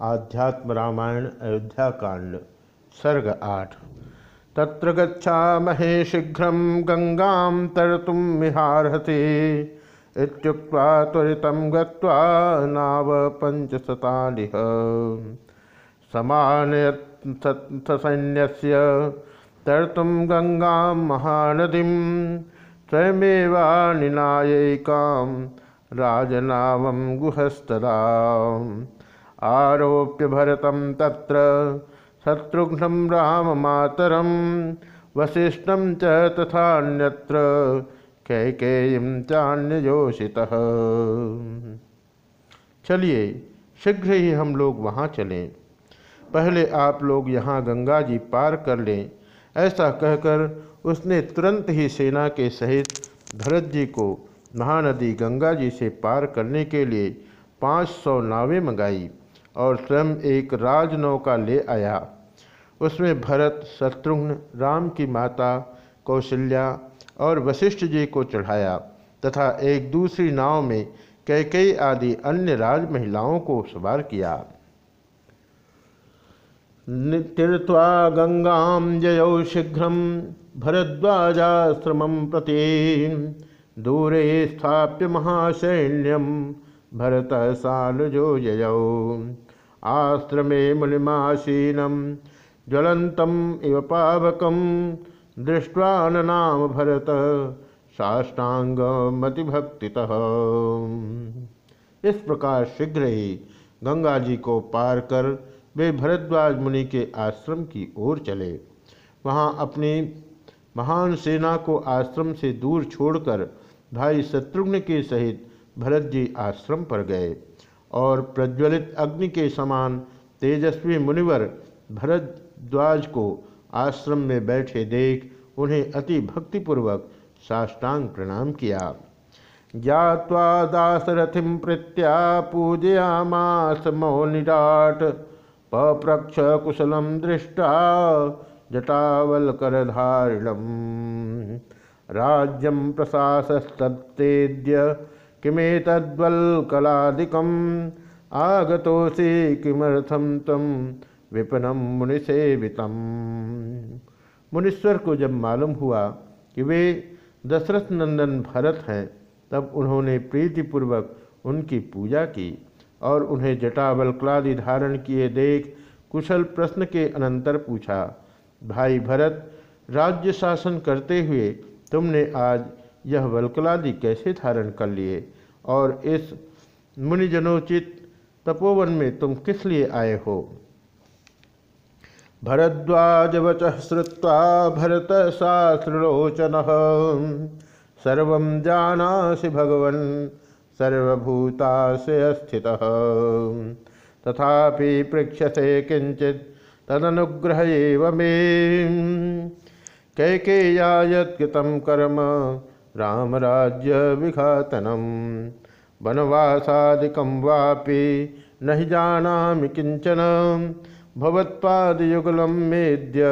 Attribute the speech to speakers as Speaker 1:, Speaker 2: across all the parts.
Speaker 1: आध्यात्म रामायण, अयोध्या कांड, सर्ग आठ। तत्र गच्छामहे शीघ्र गंगा तरतुम मिहारहति इत्युक्त्वा त्वरितं गत्वा नाव पञ्चशतालिह समानयत्सैन्यस्य तर्तुं गङ्गां महानदीं स्वयमेवानिनायैकां राजनावं आरोप्य भरतं तत्र। शत्रुघ्नं राममातरं वसिष्ठं च तथान्यत्र। कैकेयीं चान्ययोषितः चलिए, शीघ्र ही हम लोग वहाँ चलें। पहले आप लोग यहाँ गंगा जी पार कर लें। ऐसा कहकर उसने तुरंत ही सेना के सहित भरत जी को महानदी गंगा जी से पार करने के लिए पाँच सौ नावें मंगाई। और स्वयं एक राजनौका ले आया। उसमें भरत, शत्रुघ्न, राम की माता, कौशल्या और वशिष्ठ जी को चढ़ाया तथा एक दूसरी नाव में कैकई आदि अन्य राज महिलाओं को सवार किया। तीर्वा गंगा जयौ शीघ्र भरद्वाजाश्रम प्रति दूरे स्थाप्य महासैन्यम। भरत सालुजो जयौ। आश्रमे मुनिमासीनम ज्वलंतम इव पावकम दृष्ट्वा नाम भरत साष्टांग मतिभक्ति इस प्रकार शीघ्र ही गंगा जी को पार कर वे भरद्वाज मुनि के आश्रम की ओर चले। वहाँ अपनी महान सेना को आश्रम से दूर छोड़कर भाई शत्रुघ्न के सहित भरत जी आश्रम पर गए और प्रज्वलित अग्नि के समान तेजस्वी मुनिवर भरद्वाज को आश्रम में बैठे देख उन्हें अति भक्तिपूर्वक साष्टांग प्रणाम किया। ज्ञावा दासरथिम प्रत्या पूजयामास मौनिराट, पप्रक्ष कुशलम दृष्टा जटावल कर जटावलकरधारिणम। राज्यम प्रशासस्तप्तेद्य किमेतद्वल्कलादिकम् आगतोऽसि किमर्थम तम विपनम मुनिसेवितम। मुनीश्वर को जब मालूम हुआ कि वे दशरथ नंदन भरत हैं, तब उन्होंने प्रीतिपूर्वक उनकी पूजा की और उन्हें जटावल्कलादि धारण किए देख कुशल प्रश्न के अनंतर पूछा, भाई भरत, राज्य शासन करते हुए तुमने आज यह वल्कलादि कैसे धारण कर लिए? और इस मुनिजनोचित तपोवन में तुम किस लिए आए हो? भरद्वाज वच श्रुवा भरत शास्त्रोचन सर्व जानासि भगवन् से स्थित तथापि पृक्षसे किंचित तदनुग्रह मे। कैकेया यत्कृतं कर्म रामराज्य विघातनम। वनवासादिकं वापि न हि जानामि किंचन भवत्पादयुगलं मेद्य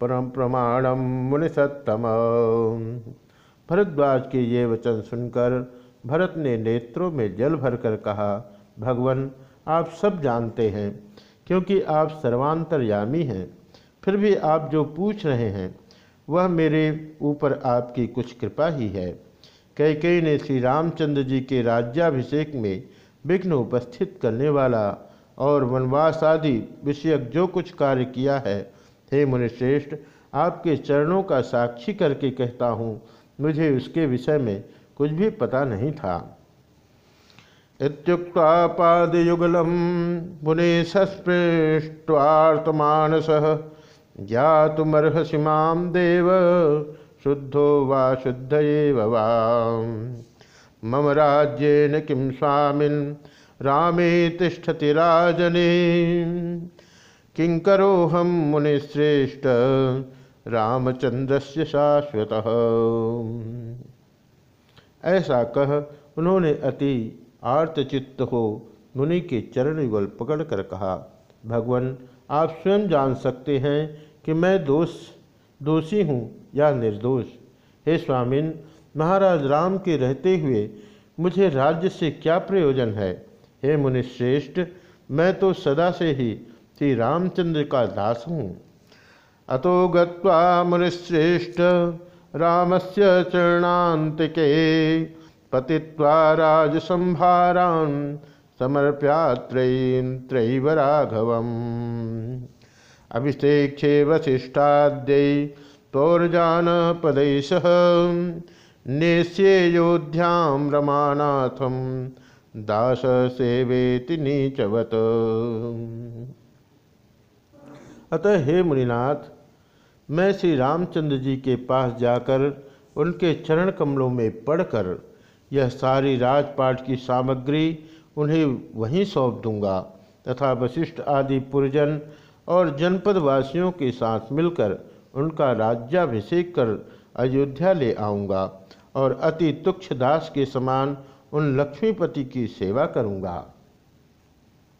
Speaker 1: परम प्रमाणम मुनिसत्तम। भरद्वाज के ये वचन सुनकर भरत ने नेत्रों में जल भरकर कहा, भगवान, आप सब जानते हैं, क्योंकि आप सर्वांतरयामी हैं, फिर भी आप जो पूछ रहे हैं वह मेरे ऊपर आपकी कुछ कृपा ही है। कैकई ने श्री रामचंद्र जी के राज्याभिषेक में विघ्न उपस्थित करने वाला और वनवास आदि विषयक जो कुछ कार्य किया है, हे मुनिश्रेष्ठ, आपके चरणों का साक्षी करके कहता हूँ, मुझे उसके विषय में कुछ भी पता नहीं था। इत्युक्त्वा पादयुगलम मुने ज्ञातुमर्हसि माँ देव, शुद्धो वा शुद्ध वा मम राज्येन किं स्वामिन्, रामे तिष्ठति राजने। किंकरोहम मुनिश्रेष्ठ रामचंद्र से शाश्वत। ऐसा कह उन्होंने अति आर्तचित्त हो मुनि के चरण युगल पकड़कर कहा, भगवान, आप स्वयं जान सकते हैं कि मैं दोष, दोषी हूँ या निर्दोष। हे स्वामिन, महाराज राम के रहते हुए मुझे राज्य से क्या प्रयोजन है? हे मुनिश्रेष्ठ, मैं तो सदा से ही श्री रामचंद्र का दास हूँ। अतो गत्वा मुनिश्रेष्ठ, रामस्य चरणांतिके पतित्वा राजसंभारान् समर्प्यात्रयीं त्रैवराघवम् अभिषेक्षे वसिष्ठाद्यै पौरजानपदैः सह रमानाथं दास सेवेति नीचवत। अतः हे मुनिनाथ, मैं श्री रामचंद्र जी के पास जाकर उनके चरण कमलों में पढ़कर यह सारी राजपाट की सामग्री उन्हें वहीं सौंप दूँगा तथा वशिष्ठ आदि पुरजन और जनपद वासियों के साथ मिलकर उनका राज्याभिषेक कर अयोध्या ले आऊँगा और अति तुक्ष दास के समान उन लक्ष्मीपति की सेवा करूँगा।